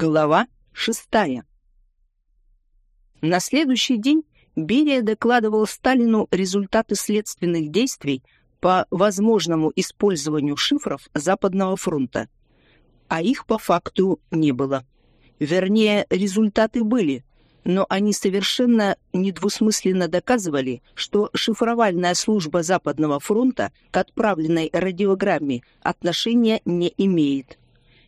Глава шестая. На следующий день Берия докладывал Сталину результаты следственных действий по возможному использованию шифров Западного фронта. А их по факту не было. Вернее, результаты были, но они совершенно недвусмысленно доказывали, что шифровальная служба Западного фронта к отправленной радиограмме отношения не имеет.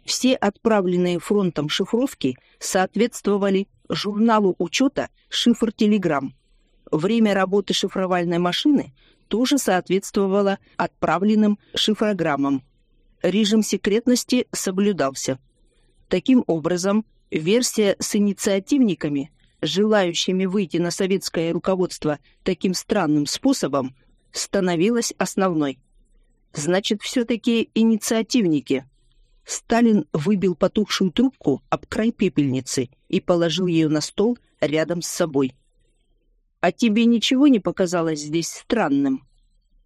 Все отправленные фронтом шифровки соответствовали журналу учета «Шифр Телеграмм». Время работы шифровальной машины тоже соответствовало отправленным шифрограммам. Режим секретности соблюдался. Таким образом, версия с инициативниками, желающими выйти на советское руководство таким странным способом, становилась основной. Значит, все-таки инициативники – Сталин выбил потухшую трубку об край пепельницы и положил ее на стол рядом с собой. «А тебе ничего не показалось здесь странным?»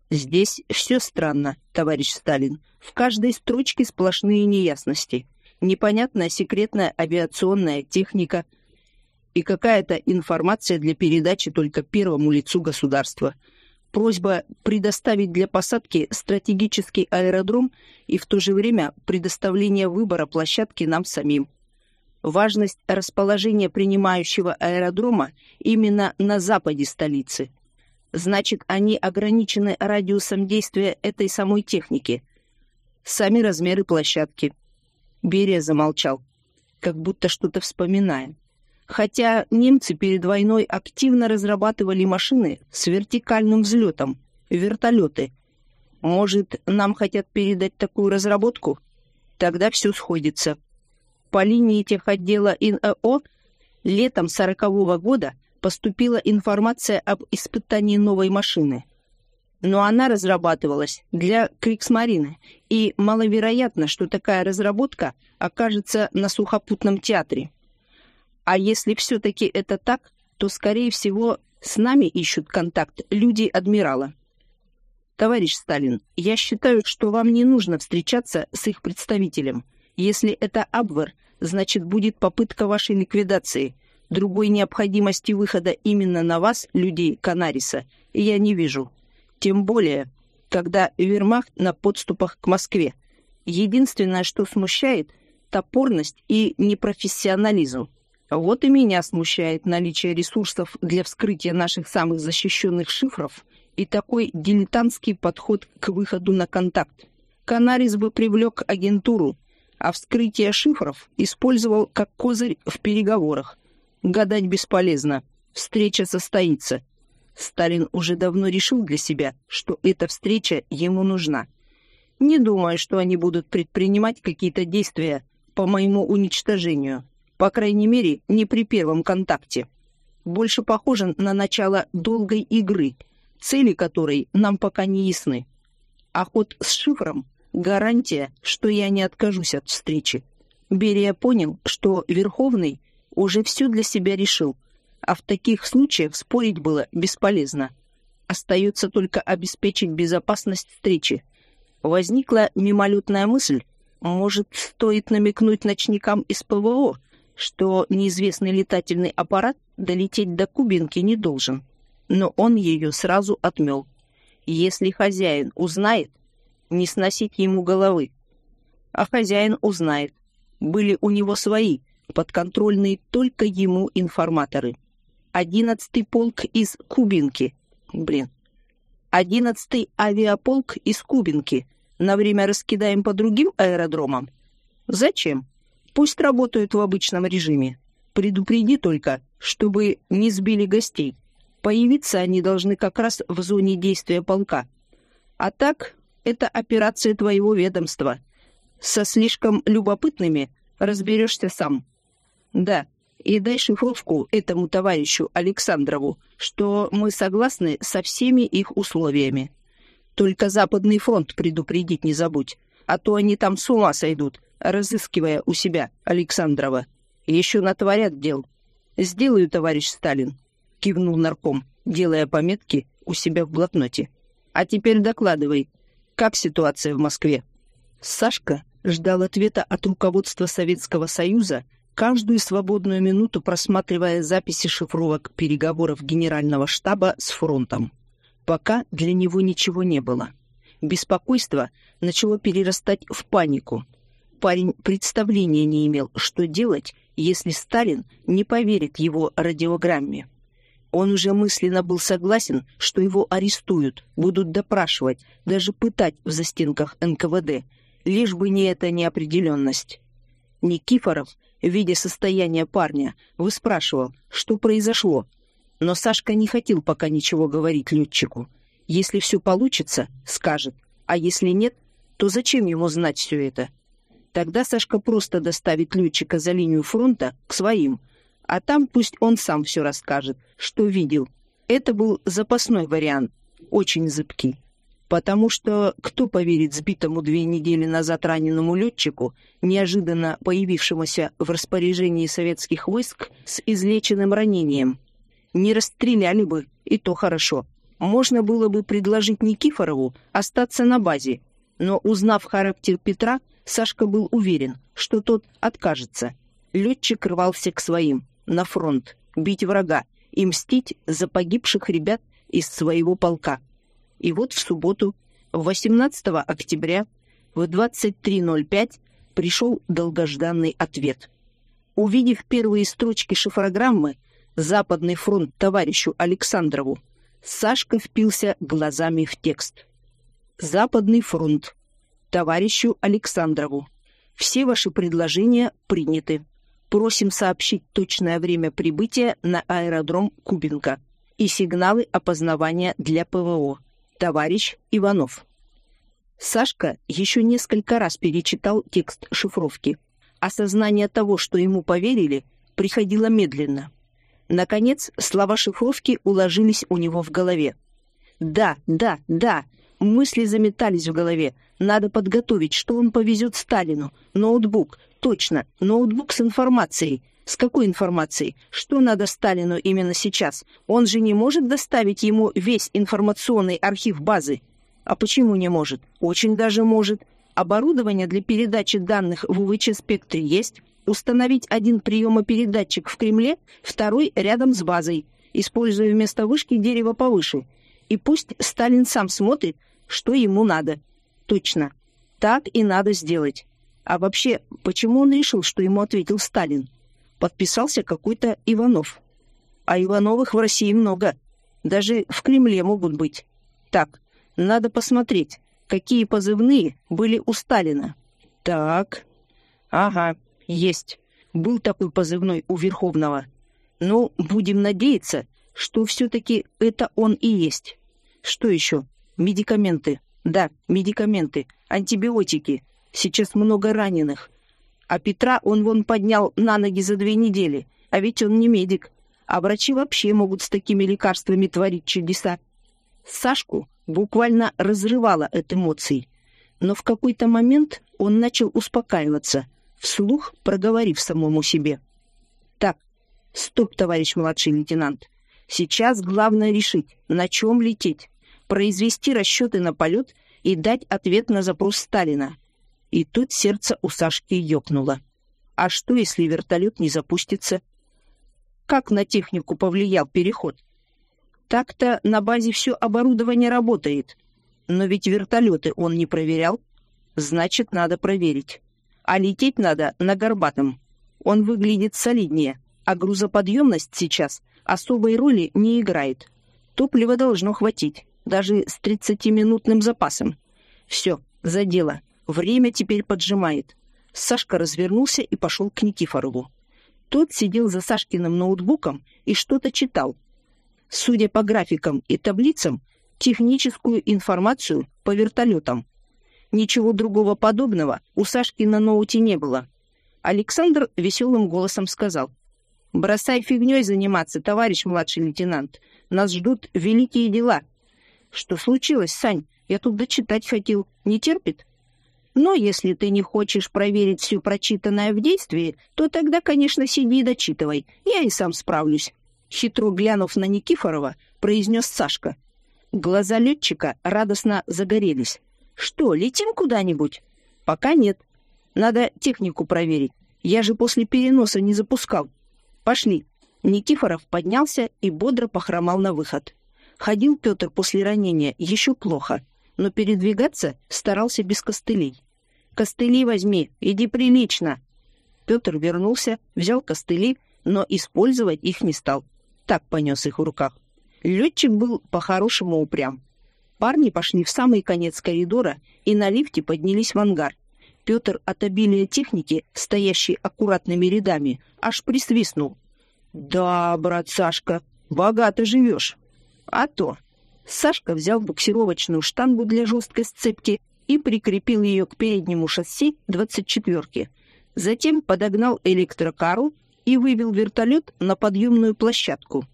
«Здесь все странно, товарищ Сталин. В каждой строчке сплошные неясности. Непонятная секретная авиационная техника и какая-то информация для передачи только первому лицу государства – просьба предоставить для посадки стратегический аэродром и в то же время предоставление выбора площадки нам самим. Важность расположения принимающего аэродрома именно на западе столицы. Значит, они ограничены радиусом действия этой самой техники. Сами размеры площадки. Берия замолчал, как будто что-то вспоминая хотя немцы перед войной активно разрабатывали машины с вертикальным взлетом, вертолеты. Может, нам хотят передать такую разработку? Тогда все сходится. По линии техотдела ИНЭО летом сорокового года поступила информация об испытании новой машины. Но она разрабатывалась для Криксмарины, и маловероятно, что такая разработка окажется на сухопутном театре. А если все-таки это так, то, скорее всего, с нами ищут контакт люди адмирала. Товарищ Сталин, я считаю, что вам не нужно встречаться с их представителем. Если это Абвер, значит, будет попытка вашей ликвидации. Другой необходимости выхода именно на вас, людей Канариса, я не вижу. Тем более, когда Вермахт на подступах к Москве. Единственное, что смущает – топорность и непрофессионализм. Вот и меня смущает наличие ресурсов для вскрытия наших самых защищенных шифров и такой дилетантский подход к выходу на контакт. Канарис бы привлек агентуру, а вскрытие шифров использовал как козырь в переговорах. Гадать бесполезно. Встреча состоится. Сталин уже давно решил для себя, что эта встреча ему нужна. Не думаю, что они будут предпринимать какие-то действия по моему уничтожению. По крайней мере, не при первом контакте. Больше похоже на начало долгой игры, цели которой нам пока не ясны. А ход с шифром — гарантия, что я не откажусь от встречи. Берия понял, что Верховный уже все для себя решил, а в таких случаях спорить было бесполезно. Остается только обеспечить безопасность встречи. Возникла мимолетная мысль, может, стоит намекнуть ночникам из ПВО, что неизвестный летательный аппарат долететь до Кубинки не должен, но он ее сразу отмел. Если хозяин узнает, не сносить ему головы. А хозяин узнает. Были у него свои, подконтрольные только ему информаторы. Одиннадцатый полк из Кубинки. Блин. Одиннадцатый авиаполк из Кубинки. На время раскидаем по другим аэродромам? Зачем? Пусть работают в обычном режиме. Предупреди только, чтобы не сбили гостей. Появиться они должны как раз в зоне действия полка. А так, это операция твоего ведомства. Со слишком любопытными разберешься сам. Да, и дай шифровку этому товарищу Александрову, что мы согласны со всеми их условиями. Только Западный фронт предупредить не забудь, а то они там с ума сойдут, разыскивая у себя Александрова. Еще натворят дел. «Сделаю, товарищ Сталин», — кивнул нарком, делая пометки у себя в блокноте. «А теперь докладывай, как ситуация в Москве?» Сашка ждал ответа от руководства Советского Союза каждую свободную минуту просматривая записи шифровок переговоров генерального штаба с фронтом. Пока для него ничего не было. Беспокойство начало перерастать в панику. Парень представления не имел, что делать, если Сталин не поверит его радиограмме. Он уже мысленно был согласен, что его арестуют, будут допрашивать, даже пытать в застенках НКВД, лишь бы не эта неопределенность. Никифоров, видя состояние парня, выспрашивал, что произошло. Но Сашка не хотел пока ничего говорить летчику. Если все получится, скажет, а если нет, то зачем ему знать все это? Тогда Сашка просто доставит летчика за линию фронта к своим, а там пусть он сам все расскажет, что видел. Это был запасной вариант, очень зыбкий. Потому что кто поверит сбитому две недели назад раненому летчику, неожиданно появившемуся в распоряжении советских войск с излеченным ранением? Не расстреляли бы, и то хорошо. Можно было бы предложить Никифорову остаться на базе, но, узнав характер Петра, Сашка был уверен, что тот откажется. Летчик рвался к своим, на фронт, бить врага и мстить за погибших ребят из своего полка. И вот в субботу, 18 октября, в 23.05 пришел долгожданный ответ. Увидев первые строчки шифрограммы «Западный фронт товарищу Александрову», Сашка впился глазами в текст. «Западный фронт. Товарищу Александрову. Все ваши предложения приняты. Просим сообщить точное время прибытия на аэродром Кубинка и сигналы опознавания для ПВО товарищ Иванов. Сашка еще несколько раз перечитал текст шифровки. Осознание того, что ему поверили, приходило медленно. Наконец, слова шифровки уложились у него в голове. «Да, да, да!» Мысли заметались в голове. Надо подготовить, что он повезет Сталину. Ноутбук. Точно, ноутбук с информацией. С какой информацией? Что надо Сталину именно сейчас? Он же не может доставить ему весь информационный архив базы. А почему не может? Очень даже может. Оборудование для передачи данных в УВЧ-спектре есть. Установить один приемопередатчик в Кремле, второй рядом с базой, используя вместо вышки дерево повыше. И пусть Сталин сам смотрит, что ему надо. Точно. Так и надо сделать. А вообще, почему он решил, что ему ответил Сталин? подписался какой-то Иванов. А Ивановых в России много. Даже в Кремле могут быть. Так, надо посмотреть, какие позывные были у Сталина. Так, ага, есть. Был такой позывной у Верховного. Ну, будем надеяться, что все-таки это он и есть. Что еще? Медикаменты. Да, медикаменты. Антибиотики. Сейчас много раненых. А Петра он вон поднял на ноги за две недели. А ведь он не медик. А врачи вообще могут с такими лекарствами творить чудеса. Сашку буквально разрывало от эмоций. Но в какой-то момент он начал успокаиваться, вслух проговорив самому себе. «Так, стоп, товарищ младший лейтенант. Сейчас главное решить, на чем лететь, произвести расчеты на полет и дать ответ на запрос Сталина. И тут сердце у Сашки ёкнуло. А что, если вертолет не запустится? Как на технику повлиял переход? Так-то на базе все оборудование работает. Но ведь вертолеты он не проверял. Значит, надо проверить. А лететь надо на Горбатом. Он выглядит солиднее, а грузоподъемность сейчас особой роли не играет. Топлива должно хватить, даже с 30-минутным запасом. Все, за дело. Время теперь поджимает. Сашка развернулся и пошел к Никифорову. Тот сидел за Сашкиным ноутбуком и что-то читал. Судя по графикам и таблицам, техническую информацию по вертолетам. Ничего другого подобного у Сашки на ноуте не было. Александр веселым голосом сказал. «Бросай фигней заниматься, товарищ младший лейтенант. Нас ждут великие дела». «Что случилось, Сань? Я тут дочитать хотел. Не терпит?» Но если ты не хочешь проверить все прочитанное в действии, то тогда, конечно, сиди и дочитывай. Я и сам справлюсь. Хитро глянув на Никифорова, произнес Сашка. Глаза летчика радостно загорелись. «Что, летим куда-нибудь?» «Пока нет. Надо технику проверить. Я же после переноса не запускал. Пошли. Никифоров поднялся и бодро похромал на выход. Ходил Петр после ранения еще плохо, но передвигаться старался без костылей. «Костыли возьми, иди прилично!» Петр вернулся, взял костыли, но использовать их не стал. Так понес их в руках. Летчик был по-хорошему упрям. Парни пошли в самый конец коридора и на лифте поднялись в ангар. Петр от обилия техники, стоящей аккуратными рядами, аж присвистнул. «Да, брат Сашка, богато живешь». «А то». Сашка взял буксировочную штангу для жесткой сцепки и прикрепил ее к переднему шасси двадцать четверки. Затем подогнал электрокару и вывел вертолет на подъемную площадку.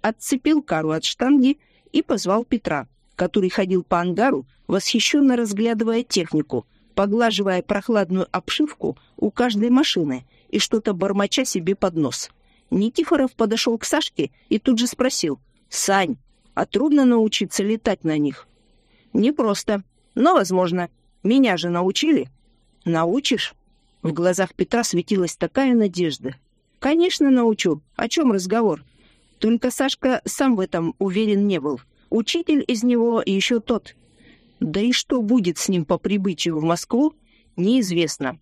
Отцепил кару от штанги и позвал Петра, который ходил по ангару, восхищенно разглядывая технику, поглаживая прохладную обшивку у каждой машины и что-то бормоча себе под нос. Никифоров подошел к Сашке и тут же спросил, «Сань, а трудно научиться летать на них?» «Непросто, но возможно. Меня же научили». «Научишь?» В глазах Петра светилась такая надежда. «Конечно, научу. О чем разговор?» Только Сашка сам в этом уверен не был. Учитель из него еще тот. Да и что будет с ним по прибытию в Москву, неизвестно.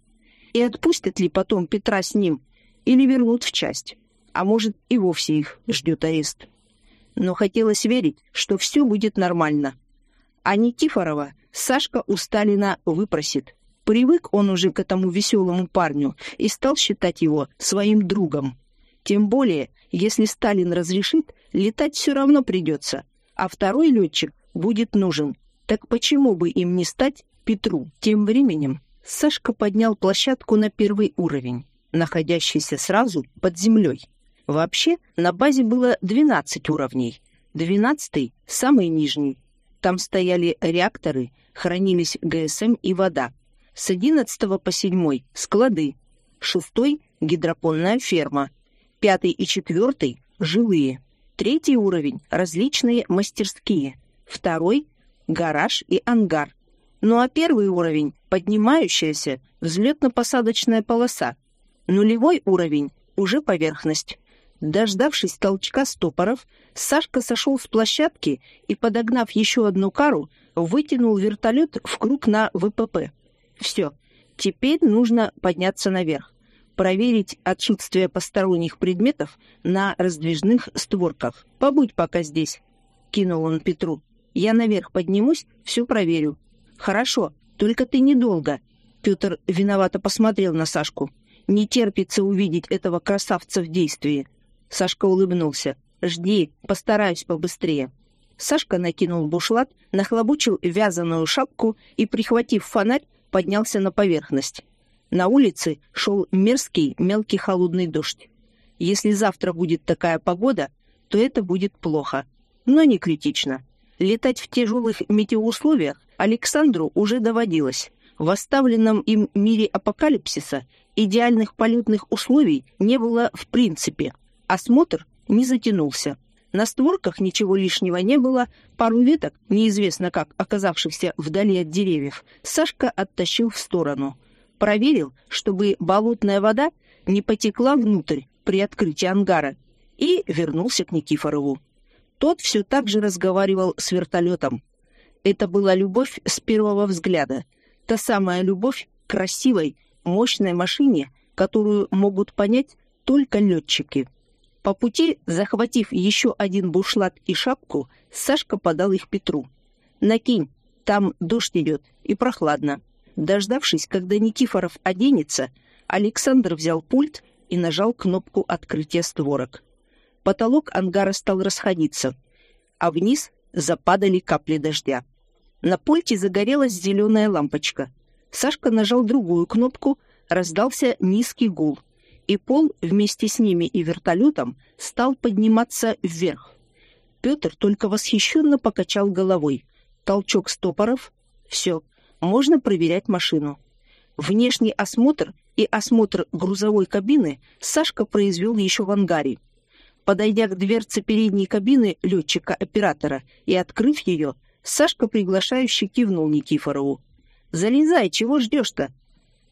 И отпустят ли потом Петра с ним, или вернут в часть. А может, и вовсе их ждет арест. Но хотелось верить, что все будет нормально. А Никифорова Сашка у Сталина выпросит. Привык он уже к этому веселому парню и стал считать его своим другом. Тем более, если Сталин разрешит, летать все равно придется, а второй летчик будет нужен. Так почему бы им не стать Петру? Тем временем Сашка поднял площадку на первый уровень, находящийся сразу под землей. Вообще, на базе было 12 уровней. Двенадцатый – самый нижний. Там стояли реакторы, хранились ГСМ и вода. С 11 по 7 – склады. Шестой – гидропонная ферма. Пятый и четвертый – жилые. Третий уровень – различные мастерские. Второй – гараж и ангар. Ну а первый уровень – поднимающаяся взлетно-посадочная полоса. Нулевой уровень – уже поверхность. Дождавшись толчка стопоров, Сашка сошел с площадки и, подогнав еще одну кару, вытянул вертолет в круг на ВПП. Все, теперь нужно подняться наверх, проверить отсутствие посторонних предметов на раздвижных створках. «Побудь пока здесь», — кинул он Петру. «Я наверх поднимусь, все проверю». «Хорошо, только ты недолго». Петр виновато посмотрел на Сашку. «Не терпится увидеть этого красавца в действии». Сашка улыбнулся. «Жди, постараюсь побыстрее». Сашка накинул бушлат, нахлобучил вязаную шапку и, прихватив фонарь, поднялся на поверхность. На улице шел мерзкий мелкий холодный дождь. Если завтра будет такая погода, то это будет плохо, но не критично. Летать в тяжелых метеоусловиях Александру уже доводилось. В оставленном им мире апокалипсиса идеальных полетных условий не было в принципе. Осмотр не затянулся. На створках ничего лишнего не было, пару веток, неизвестно как оказавшихся вдали от деревьев, Сашка оттащил в сторону. Проверил, чтобы болотная вода не потекла внутрь при открытии ангара, и вернулся к Никифорову. Тот все так же разговаривал с вертолетом. Это была любовь с первого взгляда. Та самая любовь к красивой, мощной машине, которую могут понять только летчики. По пути, захватив еще один бушлат и шапку, Сашка подал их Петру. «Накинь, там дождь идет и прохладно». Дождавшись, когда Никифоров оденется, Александр взял пульт и нажал кнопку открытия створок. Потолок ангара стал расходиться, а вниз западали капли дождя. На пульте загорелась зеленая лампочка. Сашка нажал другую кнопку, раздался низкий гул — и пол вместе с ними и вертолетом стал подниматься вверх. Петр только восхищенно покачал головой. Толчок стопоров. Все, можно проверять машину. Внешний осмотр и осмотр грузовой кабины Сашка произвел еще в ангаре. Подойдя к дверце передней кабины летчика-оператора и открыв ее, Сашка приглашающе кивнул Никифорову. «Залезай, чего ждешь-то?»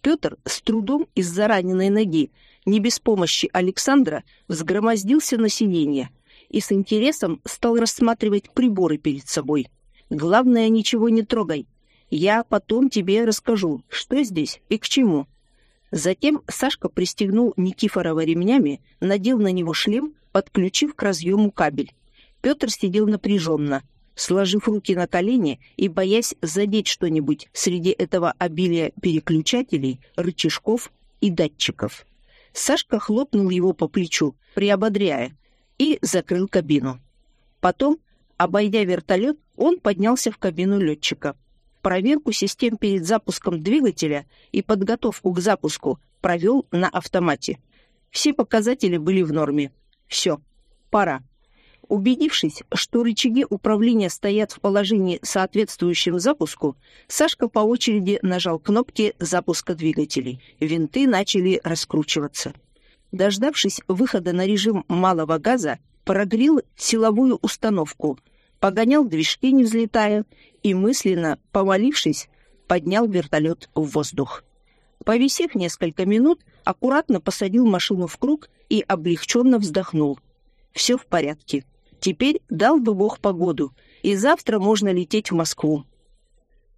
Петр с трудом из-за раненой ноги, не без помощи Александра, взгромоздился на сиденье и с интересом стал рассматривать приборы перед собой. «Главное, ничего не трогай. Я потом тебе расскажу, что здесь и к чему». Затем Сашка пристегнул Никифорова ремнями, надел на него шлем, подключив к разъему кабель. Петр сидел напряженно, сложив руки на колени и боясь задеть что-нибудь среди этого обилия переключателей, рычажков и датчиков. Сашка хлопнул его по плечу, приободряя, и закрыл кабину. Потом, обойдя вертолет, он поднялся в кабину летчика. Проверку систем перед запуском двигателя и подготовку к запуску провел на автомате. Все показатели были в норме. Все, пора. Убедившись, что рычаги управления стоят в положении, соответствующем запуску, Сашка по очереди нажал кнопки запуска двигателей. Винты начали раскручиваться. Дождавшись выхода на режим малого газа, прогрел силовую установку, погонял движки, не взлетая, и мысленно, помолившись, поднял вертолет в воздух. Повисев несколько минут, аккуратно посадил машину в круг и облегченно вздохнул. Все в порядке. Теперь дал бы Бог погоду, и завтра можно лететь в Москву.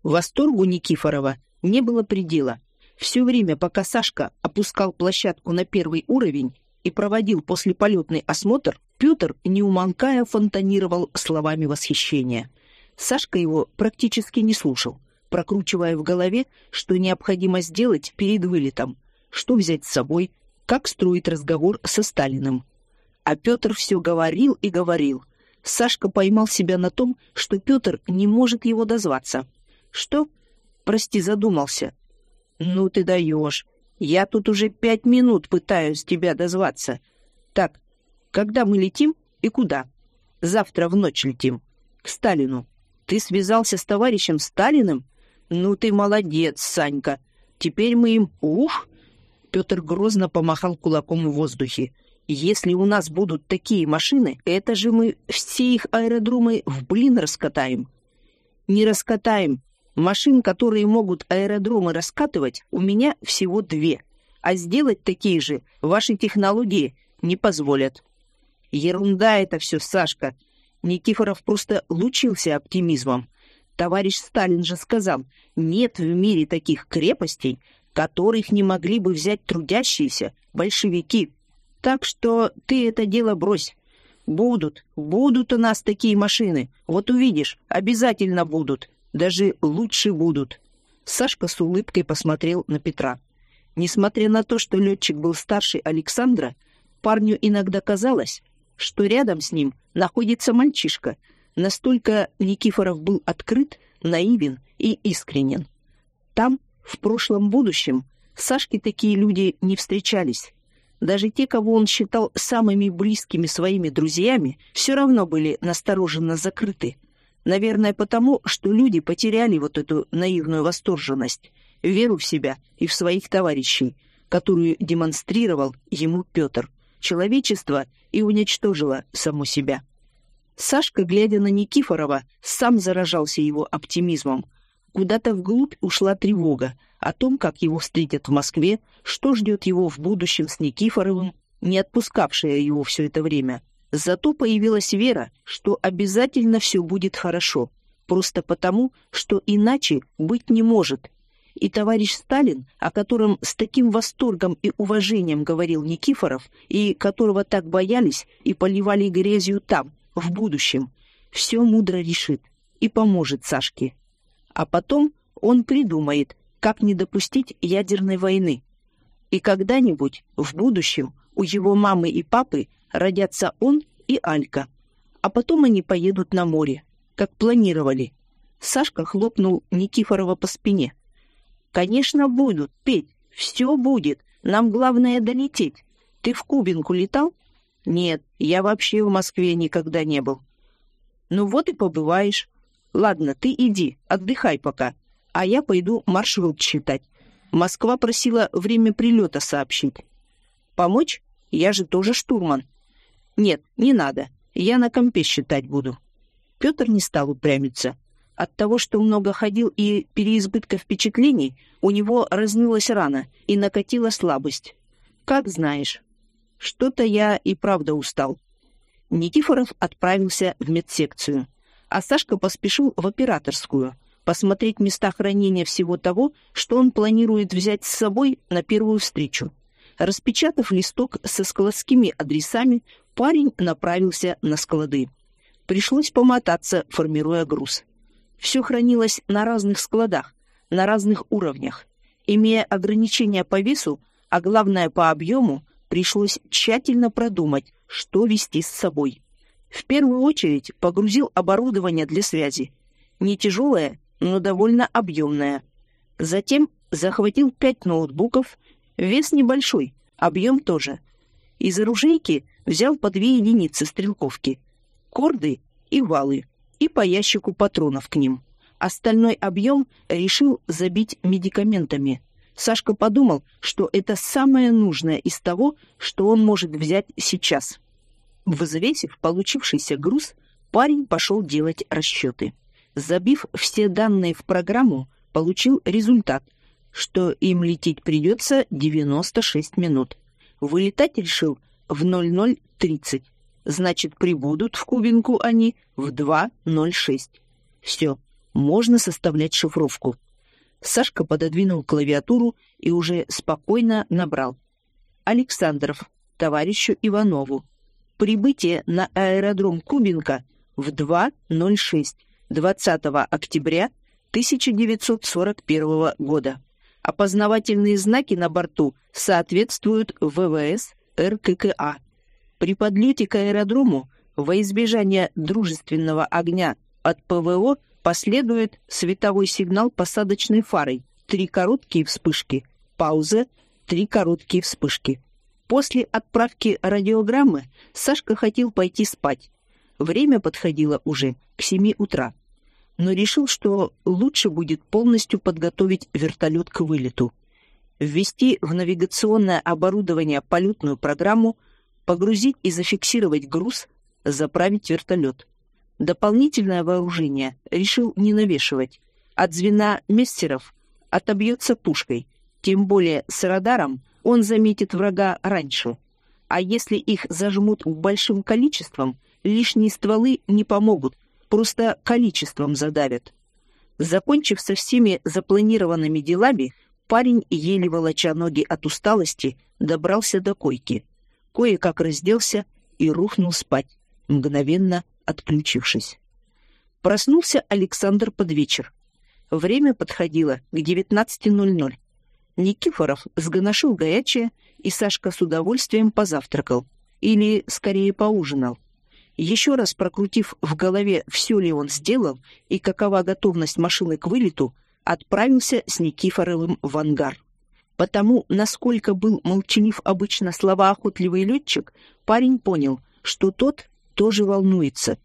Восторгу Никифорова не было предела. Все время, пока Сашка опускал площадку на первый уровень и проводил послеполетный осмотр, Петр, не умолкая, фонтанировал словами восхищения. Сашка его практически не слушал, прокручивая в голове, что необходимо сделать перед вылетом, что взять с собой, как строить разговор со Сталиным. А Петр все говорил и говорил. Сашка поймал себя на том, что Петр не может его дозваться. «Что?» «Прости, задумался». «Ну ты даешь. Я тут уже пять минут пытаюсь тебя дозваться. Так, когда мы летим и куда?» «Завтра в ночь летим. К Сталину. Ты связался с товарищем Сталиным? Ну ты молодец, Санька. Теперь мы им... Ух!» Петр грозно помахал кулаком в воздухе. Если у нас будут такие машины, это же мы все их аэродромы в блин раскатаем. Не раскатаем. Машин, которые могут аэродромы раскатывать, у меня всего две. А сделать такие же ваши технологии не позволят. Ерунда это все, Сашка. Никифоров просто лучился оптимизмом. Товарищ Сталин же сказал, нет в мире таких крепостей, которых не могли бы взять трудящиеся большевики. Так что ты это дело брось. Будут, будут у нас такие машины. Вот увидишь, обязательно будут. Даже лучше будут. Сашка с улыбкой посмотрел на Петра. Несмотря на то, что летчик был старше Александра, парню иногда казалось, что рядом с ним находится мальчишка. Настолько Никифоров был открыт, наивен и искренен. Там, в прошлом будущем, Сашке такие люди не встречались. Даже те, кого он считал самыми близкими своими друзьями, все равно были настороженно закрыты. Наверное, потому, что люди потеряли вот эту наивную восторженность, веру в себя и в своих товарищей, которую демонстрировал ему Петр. Человечество и уничтожило само себя. Сашка, глядя на Никифорова, сам заражался его оптимизмом. Куда-то вглубь ушла тревога, о том, как его встретят в Москве, что ждет его в будущем с Никифоровым, не отпускавшая его все это время. Зато появилась вера, что обязательно все будет хорошо, просто потому, что иначе быть не может. И товарищ Сталин, о котором с таким восторгом и уважением говорил Никифоров, и которого так боялись и поливали грязью там, в будущем, все мудро решит и поможет Сашке. А потом он придумает, как не допустить ядерной войны. И когда-нибудь, в будущем, у его мамы и папы родятся он и Алька. А потом они поедут на море, как планировали. Сашка хлопнул Никифорова по спине. «Конечно будут, Петь, все будет. Нам главное долететь. Ты в Кубинку летал?» «Нет, я вообще в Москве никогда не был». «Ну вот и побываешь. Ладно, ты иди, отдыхай пока а я пойду маршрут считать. Москва просила время прилета сообщить. Помочь? Я же тоже штурман. Нет, не надо. Я на компе считать буду. Петр не стал упрямиться. От того, что много ходил и переизбытка впечатлений, у него разнылась рана и накатила слабость. Как знаешь. Что-то я и правда устал. Никифоров отправился в медсекцию, а Сашка поспешил в операторскую, посмотреть места хранения всего того, что он планирует взять с собой на первую встречу. Распечатав листок со складскими адресами, парень направился на склады. Пришлось помотаться, формируя груз. Все хранилось на разных складах, на разных уровнях. Имея ограничения по весу, а главное по объему, пришлось тщательно продумать, что вести с собой. В первую очередь погрузил оборудование для связи. Не тяжелое, но довольно объемное. Затем захватил пять ноутбуков, вес небольшой, объем тоже. Из оружейки взял по две единицы стрелковки, корды и валы, и по ящику патронов к ним. Остальной объем решил забить медикаментами. Сашка подумал, что это самое нужное из того, что он может взять сейчас. Взвесив получившийся груз, парень пошел делать расчеты. Забив все данные в программу, получил результат, что им лететь придется 96 минут. Вылетать решил в 00.30. Значит, прибудут в Кубинку они в 2.06. Все, можно составлять шифровку. Сашка пододвинул клавиатуру и уже спокойно набрал. Александров, товарищу Иванову. Прибытие на аэродром Кубинка в 2.06 20 октября 1941 года. Опознавательные знаки на борту соответствуют ВВС РККА. При подлете к аэродрому во избежание дружественного огня от ПВО последует световой сигнал посадочной фарой, три короткие вспышки, пауза, три короткие вспышки. После отправки радиограммы Сашка хотел пойти спать. Время подходило уже к семи утра, но решил, что лучше будет полностью подготовить вертолет к вылету. Ввести в навигационное оборудование полетную программу, погрузить и зафиксировать груз, заправить вертолет. Дополнительное вооружение решил не навешивать. От звена мессеров отобьется пушкой, тем более с радаром он заметит врага раньше. А если их зажмут большим количеством, лишние стволы не помогут, просто количеством задавят. Закончив со всеми запланированными делами, парень, еле волоча ноги от усталости, добрался до койки. Кое-как разделся и рухнул спать, мгновенно отключившись. Проснулся Александр под вечер. Время подходило к 19.00. Никифоров сгоношил горячее, и Сашка с удовольствием позавтракал. Или, скорее, поужинал. Еще раз прокрутив в голове, все ли он сделал и какова готовность машины к вылету, отправился с Никифоровым в ангар. Потому, насколько был молчалив обычно словоохотливый летчик, парень понял, что тот тоже волнуется.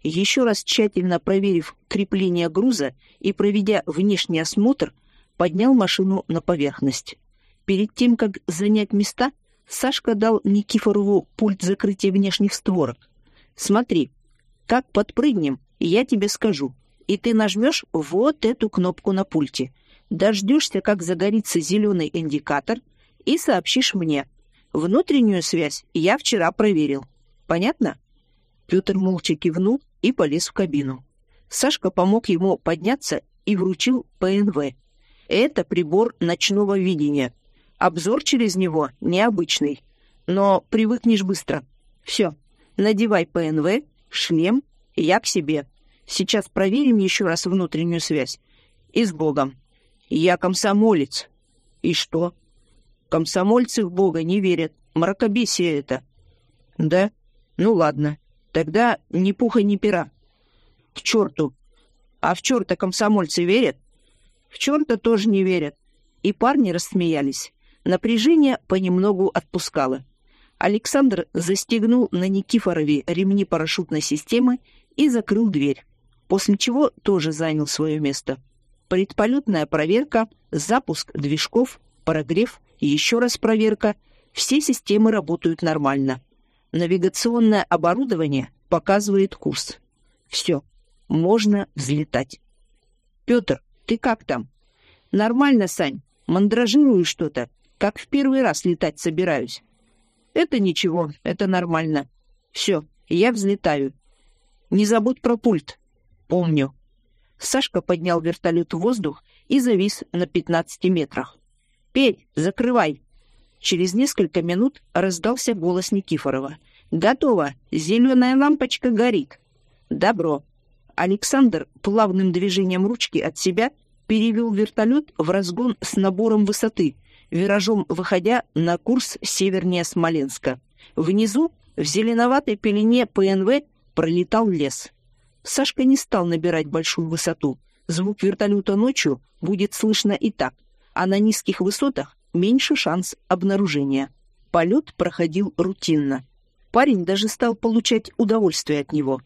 Еще раз тщательно проверив крепление груза и проведя внешний осмотр, поднял машину на поверхность. Перед тем, как занять места, Сашка дал Никифорову пульт закрытия внешних створок. «Смотри, как подпрыгнем, я тебе скажу, и ты нажмешь вот эту кнопку на пульте. Дождешься, как загорится зеленый индикатор, и сообщишь мне. Внутреннюю связь я вчера проверил. Понятно?» Петр молча кивнул и полез в кабину. Сашка помог ему подняться и вручил ПНВ. Это прибор ночного видения. Обзор через него необычный, но привыкнешь быстро. Все, надевай ПНВ, шлем, я к себе. Сейчас проверим еще раз внутреннюю связь. И с Богом. Я комсомолец. И что? Комсомольцы в Бога не верят. Мракобесие это. Да? Ну ладно. Тогда ни пуха, ни пера. К черту. А в черта комсомольцы верят? В черта тоже не верят. И парни рассмеялись. Напряжение понемногу отпускало. Александр застегнул на Никифорове ремни парашютной системы и закрыл дверь, после чего тоже занял свое место. Предполетная проверка, запуск движков, прогрев, еще раз проверка. Все системы работают нормально. Навигационное оборудование показывает курс. Все, можно взлетать. Петр, ты как там? Нормально, Сань. Мандражирую что-то. Как в первый раз летать собираюсь. Это ничего, это нормально. Все, я взлетаю. Не забудь про пульт. Помню. Сашка поднял вертолет в воздух и завис на 15 метрах. «Петь, закрывай!» Через несколько минут раздался голос Никифорова. «Готово! Зеленая лампочка горит!» «Добро!» Александр плавным движением ручки от себя перевел вертолет в разгон с набором высоты, виражом выходя на курс севернее Смоленска. Внизу, в зеленоватой пелене ПНВ, пролетал лес. Сашка не стал набирать большую высоту. Звук вертолета ночью будет слышно и так, а на низких высотах меньше шанс обнаружения. Полет проходил рутинно. Парень даже стал получать удовольствие от него.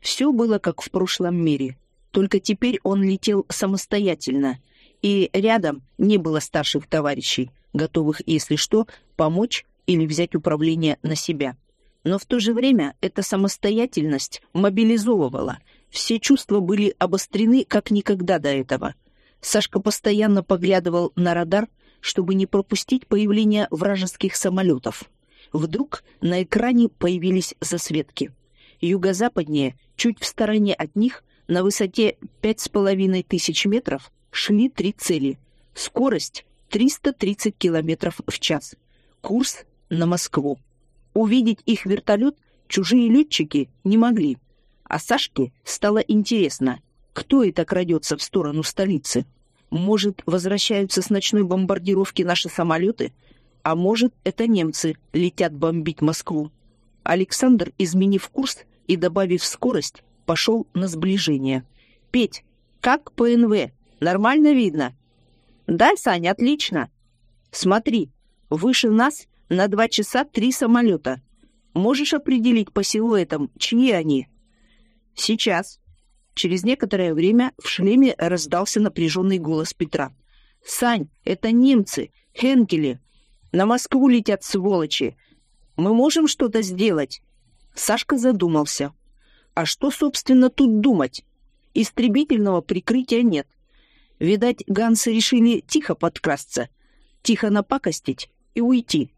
Все было как в прошлом мире. Только теперь он летел самостоятельно, и рядом не было старших товарищей, готовых, если что, помочь или взять управление на себя. Но в то же время эта самостоятельность мобилизовывала. Все чувства были обострены, как никогда до этого. Сашка постоянно поглядывал на радар, чтобы не пропустить появление вражеских самолетов. Вдруг на экране появились засветки. Юго-западнее, чуть в стороне от них, на высоте пять с половиной тысяч метров, шли три цели. Скорость 330 километров в час. Курс на Москву. Увидеть их вертолет чужие летчики не могли. А Сашке стало интересно, кто это крадется в сторону столицы. Может, возвращаются с ночной бомбардировки наши самолеты, а может, это немцы летят бомбить Москву. Александр, изменив курс и добавив скорость, пошел на сближение. «Петь, как ПНВ? Нормально видно?» «Да, Саня, отлично. Смотри, выше нас на два часа три самолета. Можешь определить по силуэтам, чьи они?» «Сейчас». Через некоторое время в шлеме раздался напряженный голос Петра. «Сань, это немцы, Хенкели. На Москву летят сволочи. Мы можем что-то сделать?» Сашка задумался. «А что, собственно, тут думать? Истребительного прикрытия нет. Видать, гансы решили тихо подкрасться, тихо напакостить и уйти.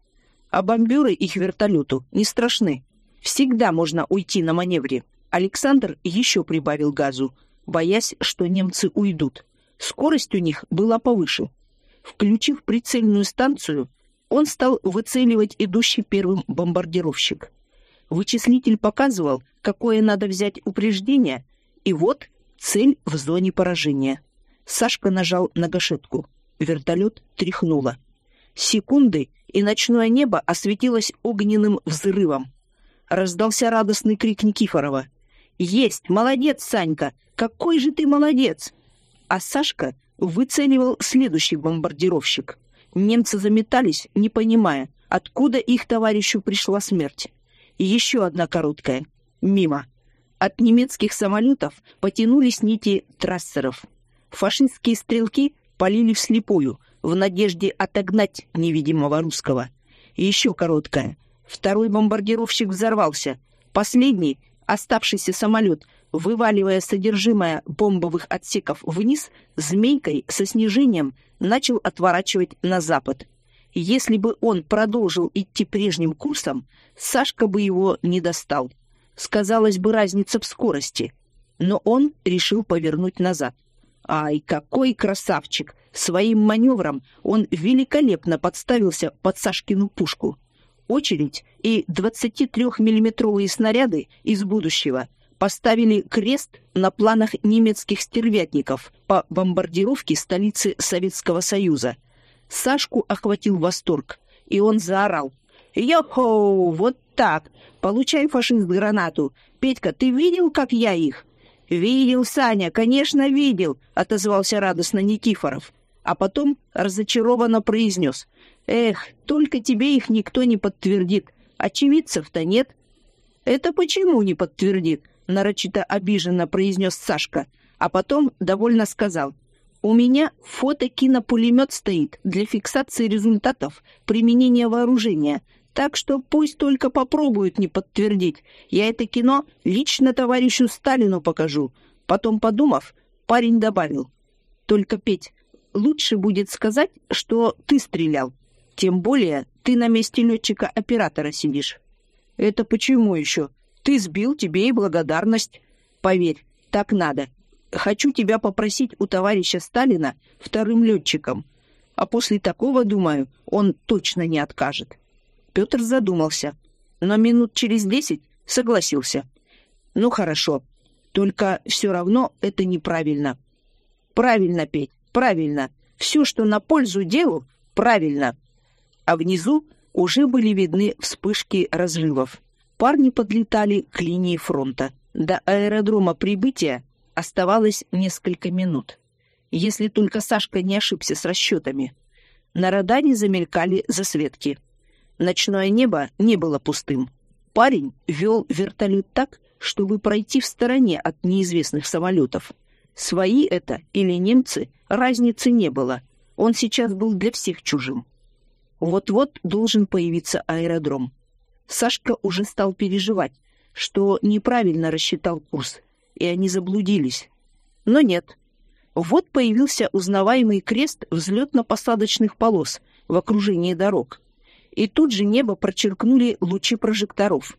А бомберы их вертолету не страшны. Всегда можно уйти на маневре. Александр еще прибавил газу, боясь, что немцы уйдут. Скорость у них была повыше. Включив прицельную станцию, он стал выцеливать идущий первым бомбардировщик. Вычислитель показывал, какое надо взять упреждение, и вот цель в зоне поражения. Сашка нажал на гашетку. Вертолет тряхнуло. Секунды, и ночное небо осветилось огненным взрывом. Раздался радостный крик Никифорова. «Есть! Молодец, Санька! Какой же ты молодец!» А Сашка выцеливал следующий бомбардировщик. Немцы заметались, не понимая, откуда их товарищу пришла смерть. еще одна короткая. Мимо. От немецких самолетов потянулись нити трассеров. Фашистские стрелки полили вслепую, в надежде отогнать невидимого русского. И еще короткая. Второй бомбардировщик взорвался. Последний, оставшийся самолет, вываливая содержимое бомбовых отсеков вниз, змейкой со снижением начал отворачивать на запад. Если бы он продолжил идти прежним курсом, Сашка бы его не достал. Сказалась бы разница в скорости. Но он решил повернуть назад. Ай, какой красавчик! Своим маневром он великолепно подставился под Сашкину пушку. Очередь и 23-миллиметровые снаряды из будущего поставили крест на планах немецких стервятников по бомбардировке столицы Советского Союза. Сашку охватил восторг, и он заорал. «Йо-хоу, вот так! Получай, фашист, гранату! Петька, ты видел, как я их? «Видел, Саня, конечно, видел», — отозвался радостно Никифоров. А потом разочарованно произнес. «Эх, только тебе их никто не подтвердит. Очевидцев-то нет». «Это почему не подтвердит?» — нарочито обиженно произнес Сашка. А потом довольно сказал. «У меня фото-кинопулемет стоит для фиксации результатов применения вооружения. Так что пусть только попробуют не подтвердить. Я это кино лично товарищу Сталину покажу. Потом, подумав, парень добавил. Только, Петь, лучше будет сказать, что ты стрелял. Тем более ты на месте летчика-оператора сидишь. Это почему еще? Ты сбил, тебе и благодарность. Поверь, так надо. Хочу тебя попросить у товарища Сталина вторым летчиком. А после такого, думаю, он точно не откажет. Петр задумался, но минут через десять согласился. Ну хорошо, только все равно это неправильно. Правильно, Петь, правильно. Все, что на пользу делу, правильно. А внизу уже были видны вспышки разрывов. Парни подлетали к линии фронта. До аэродрома прибытия оставалось несколько минут. Если только Сашка не ошибся с расчетами. На радаре замелькали засветки. Ночное небо не было пустым. Парень вел вертолет так, чтобы пройти в стороне от неизвестных самолетов. Свои это или немцы, разницы не было. Он сейчас был для всех чужим. Вот-вот должен появиться аэродром. Сашка уже стал переживать, что неправильно рассчитал курс, и они заблудились. Но нет. Вот появился узнаваемый крест взлетно-посадочных полос в окружении дорог. И тут же небо прочеркнули лучи прожекторов.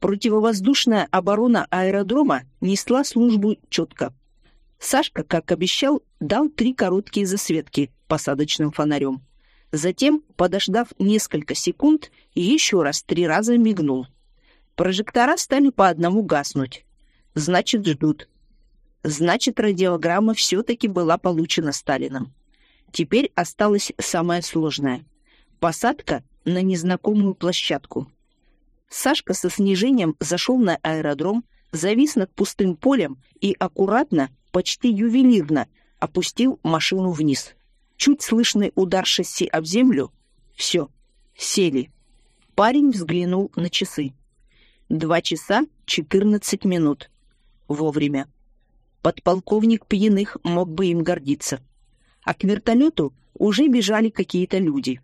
Противовоздушная оборона аэродрома несла службу четко. Сашка, как обещал, дал три короткие засветки посадочным фонарем. Затем, подождав несколько секунд, еще раз три раза мигнул. Прожектора стали по одному гаснуть. Значит, ждут. Значит, радиограмма все-таки была получена Сталином. Теперь осталось самое сложное — посадка на незнакомую площадку. Сашка со снижением зашел на аэродром, завис над пустым полем и аккуратно, почти ювелирно, опустил машину вниз. Чуть слышный удар шасси об землю. Все, сели. Парень взглянул на часы. Два часа четырнадцать минут. Вовремя. Подполковник пьяных мог бы им гордиться. А к вертолету уже бежали какие-то люди.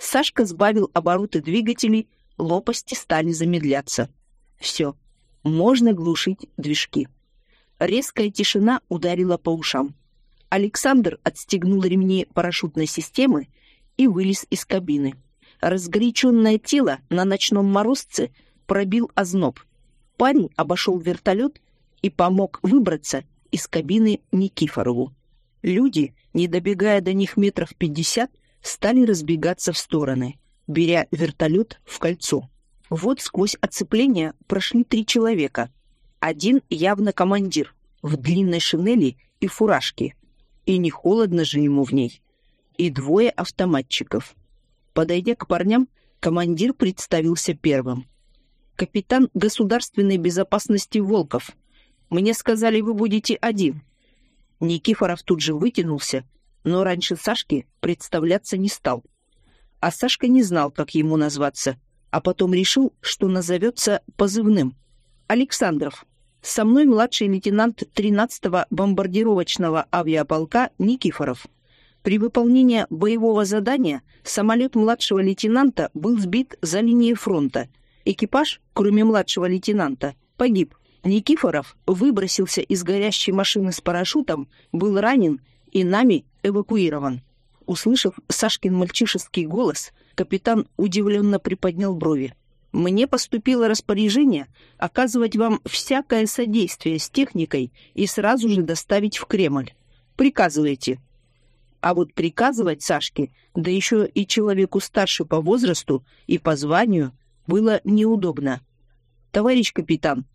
Сашка сбавил обороты двигателей, лопасти стали замедляться. Все, можно глушить движки. Резкая тишина ударила по ушам. Александр отстегнул ремни парашютной системы и вылез из кабины. Разгоряченное тело на ночном морозце пробил озноб. Парень обошел вертолет и помог выбраться из кабины Никифорову. Люди, не добегая до них метров пятьдесят, стали разбегаться в стороны, беря вертолет в кольцо. Вот сквозь оцепление прошли три человека. Один явно командир, в длинной шинели и фуражке. И не холодно же ему в ней. И двое автоматчиков. Подойдя к парням, командир представился первым. «Капитан государственной безопасности Волков. Мне сказали, вы будете один». Никифоров тут же вытянулся, но раньше Сашки представляться не стал. А Сашка не знал, как ему назваться — а потом решил, что назовется позывным. Александров. Со мной младший лейтенант 13-го бомбардировочного авиаполка Никифоров. При выполнении боевого задания самолет младшего лейтенанта был сбит за линией фронта. Экипаж, кроме младшего лейтенанта, погиб. Никифоров выбросился из горящей машины с парашютом, был ранен и нами эвакуирован. Услышав Сашкин мальчишеский голос, Капитан удивленно приподнял брови. «Мне поступило распоряжение оказывать вам всякое содействие с техникой и сразу же доставить в Кремль. Приказывайте». А вот приказывать Сашке, да еще и человеку старше по возрасту и по званию, было неудобно. «Товарищ капитан,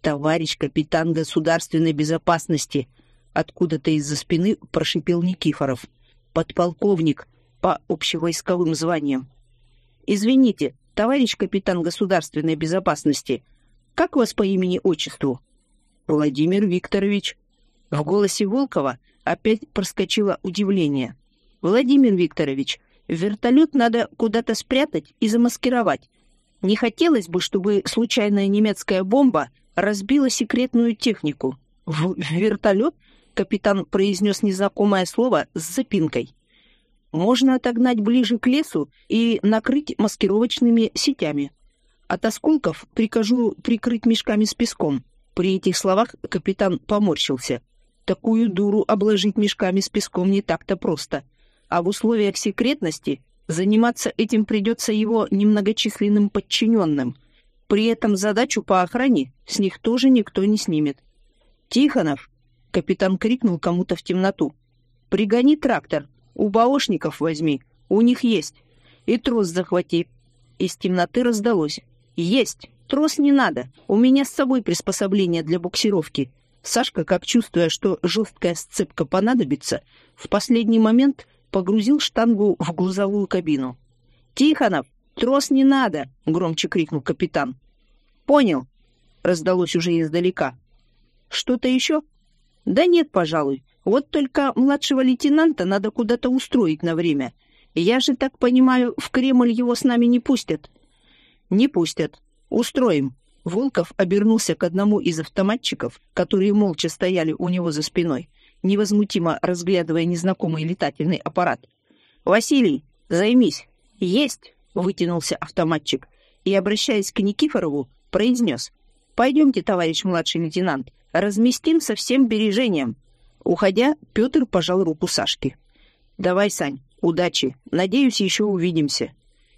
товарищ капитан государственной безопасности», откуда-то из-за спины прошипел Никифоров. «Подполковник, по общевойсковым званиям. «Извините, товарищ капитан государственной безопасности, как вас по имени-отчеству?» «Владимир Викторович». В голосе Волкова опять проскочило удивление. «Владимир Викторович, вертолет надо куда-то спрятать и замаскировать. Не хотелось бы, чтобы случайная немецкая бомба разбила секретную технику». «В вертолет?» — капитан произнес незнакомое слово с запинкой можно отогнать ближе к лесу и накрыть маскировочными сетями. От осколков прикажу прикрыть мешками с песком. При этих словах капитан поморщился. Такую дуру обложить мешками с песком не так-то просто. А в условиях секретности заниматься этим придется его немногочисленным подчиненным. При этом задачу по охране с них тоже никто не снимет. «Тихонов!» — капитан крикнул кому-то в темноту. «Пригони трактор, у баошников возьми, у них есть. И трос захвати». Из темноты раздалось. «Есть! Трос не надо, у меня с собой приспособление для буксировки». Сашка, как чувствуя, что жесткая сцепка понадобится, в последний момент погрузил штангу в грузовую кабину. «Тихонов, трос не надо!» — громче крикнул капитан. «Понял!» — раздалось уже издалека. «Что-то еще?» «Да нет, пожалуй. Вот только младшего лейтенанта надо куда-то устроить на время. Я же так понимаю, в Кремль его с нами не пустят». «Не пустят. Устроим», Волков обернулся к одному из автоматчиков, которые молча стояли у него за спиной, невозмутимо разглядывая незнакомый летательный аппарат. «Василий, займись!» «Есть!» — вытянулся автоматчик и, обращаясь к Никифорову, произнес. «Пойдемте, товарищ младший лейтенант, разместим со всем бережением». Уходя, Петр пожал руку Сашке. «Давай, Сань, удачи. Надеюсь, еще увидимся».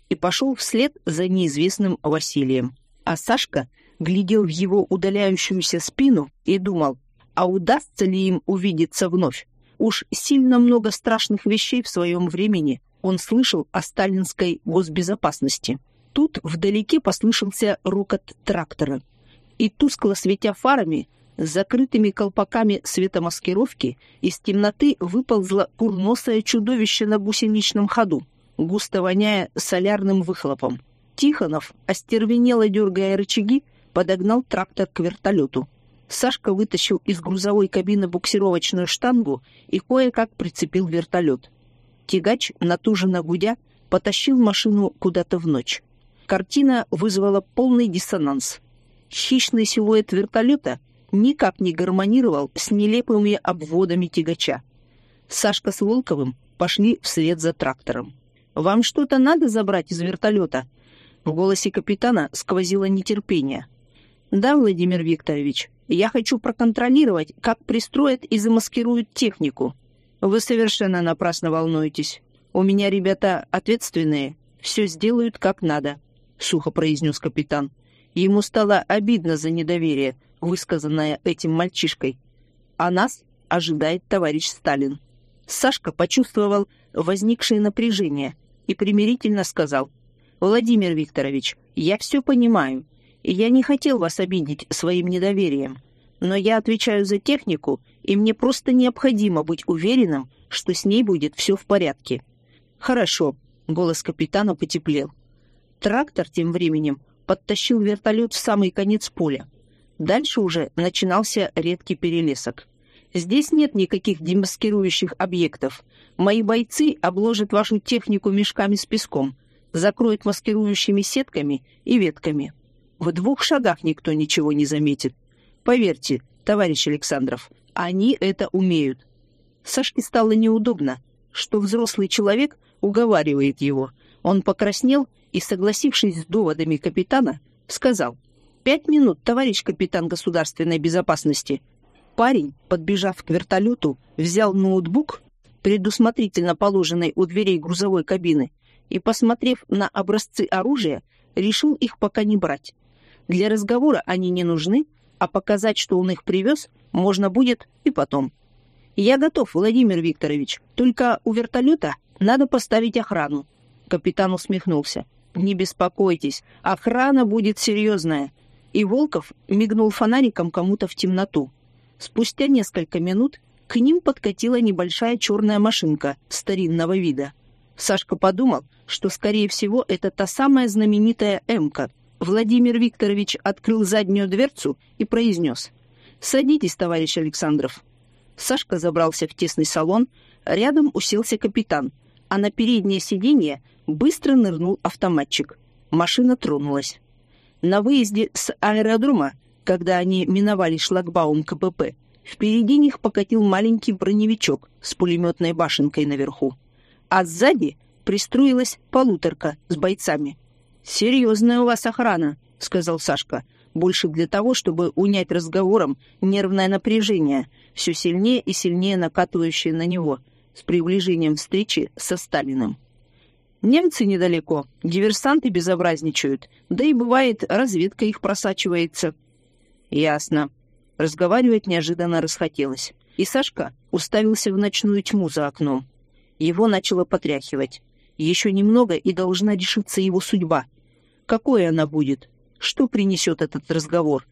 И пошел вслед за неизвестным Василием. А Сашка глядел в его удаляющуюся спину и думал, а удастся ли им увидеться вновь? Уж сильно много страшных вещей в своем времени он слышал о сталинской госбезопасности. Тут вдалеке послышался рокот трактора. И тускло светя фарами, с закрытыми колпаками светомаскировки, из темноты выползло курносое чудовище на гусеничном ходу, густо воняя солярным выхлопом. Тихонов, остервенело дергая рычаги, подогнал трактор к вертолету. Сашка вытащил из грузовой кабины буксировочную штангу и кое-как прицепил вертолет. Тягач, натуженно гудя, потащил машину куда-то в ночь. Картина вызвала полный диссонанс. Хищный силуэт вертолета никак не гармонировал с нелепыми обводами тягача. Сашка с Волковым пошли вслед за трактором. «Вам что-то надо забрать из вертолета?» В голосе капитана сквозило нетерпение. «Да, Владимир Викторович, я хочу проконтролировать, как пристроят и замаскируют технику. Вы совершенно напрасно волнуетесь. У меня ребята ответственные, все сделают как надо», — сухо произнес капитан. Ему стало обидно за недоверие, высказанное этим мальчишкой. А нас ожидает товарищ Сталин. Сашка почувствовал возникшее напряжение и примирительно сказал — Владимир Викторович, я все понимаю, и я не хотел вас обидеть своим недоверием, но я отвечаю за технику, и мне просто необходимо быть уверенным, что с ней будет все в порядке. Хорошо, голос капитана потеплел. Трактор тем временем подтащил вертолет в самый конец поля. Дальше уже начинался редкий перелесок. Здесь нет никаких демаскирующих объектов. Мои бойцы обложат вашу технику мешками с песком — закроют маскирующими сетками и ветками. В двух шагах никто ничего не заметит. Поверьте, товарищ Александров, они это умеют. Сашке стало неудобно, что взрослый человек уговаривает его. Он покраснел и, согласившись с доводами капитана, сказал «Пять минут, товарищ капитан государственной безопасности». Парень, подбежав к вертолету, взял ноутбук, предусмотрительно положенный у дверей грузовой кабины, и, посмотрев на образцы оружия, решил их пока не брать. Для разговора они не нужны, а показать, что он их привез, можно будет и потом. «Я готов, Владимир Викторович, только у вертолета надо поставить охрану». Капитан усмехнулся. «Не беспокойтесь, охрана будет серьезная». И Волков мигнул фонариком кому-то в темноту. Спустя несколько минут к ним подкатила небольшая черная машинка старинного вида. Сашка подумал, что, скорее всего, это та самая знаменитая «Эмка». Владимир Викторович открыл заднюю дверцу и произнес. «Садитесь, товарищ Александров». Сашка забрался в тесный салон, рядом уселся капитан, а на переднее сиденье быстро нырнул автоматчик. Машина тронулась. На выезде с аэродрома, когда они миновали шлагбаум КПП, впереди них покатил маленький броневичок с пулеметной башенкой наверху а сзади пристроилась полуторка с бойцами. «Серьезная у вас охрана», — сказал Сашка. больше для того, чтобы унять разговором нервное напряжение, все сильнее и сильнее накатывающее на него с приближением встречи со Сталиным. Немцы недалеко, диверсанты безобразничают, да и бывает, разведка их просачивается. Ясно. Разговаривать неожиданно расхотелось, и Сашка уставился в ночную тьму за окном. Его начало потряхивать. Еще немного, и должна решиться его судьба. Какой она будет? Что принесет этот разговор?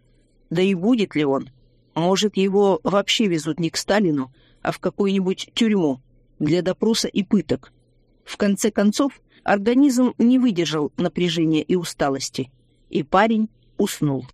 Да и будет ли он? Может, его вообще везут не к Сталину, а в какую-нибудь тюрьму для допроса и пыток. В конце концов, организм не выдержал напряжения и усталости, и парень уснул.